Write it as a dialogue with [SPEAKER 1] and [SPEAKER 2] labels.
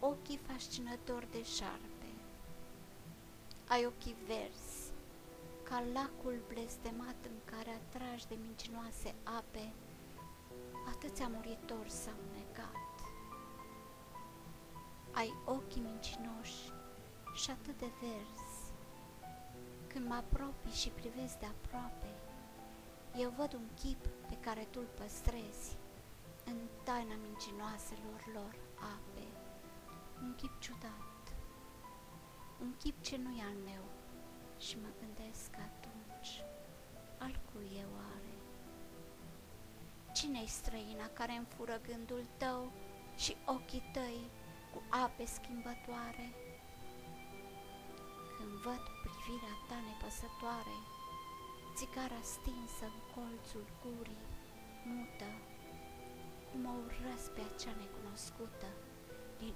[SPEAKER 1] ochii fascinători de șarpe. Ai ochii verzi, ca lacul blestemat în care atragi de mincinoase ape, atâția muritori s-au negat. Ai ochii mincinoși și atât de verzi. Când mă apropii și privesc de aproape, eu văd un chip pe care tu-l păstrezi în taina mincinoaselor lor ape. Un chip ciudat, un chip ce nu e al meu și mă gândesc atunci, al cui e oare? Cine-i străina care îmi fură gândul tău și ochii tăi cu ape schimbătoare? Când văd privirea ta nepăsătoare, țigara stinsă în colțul gurii, mută, mă urăsc pe acea necunoscută din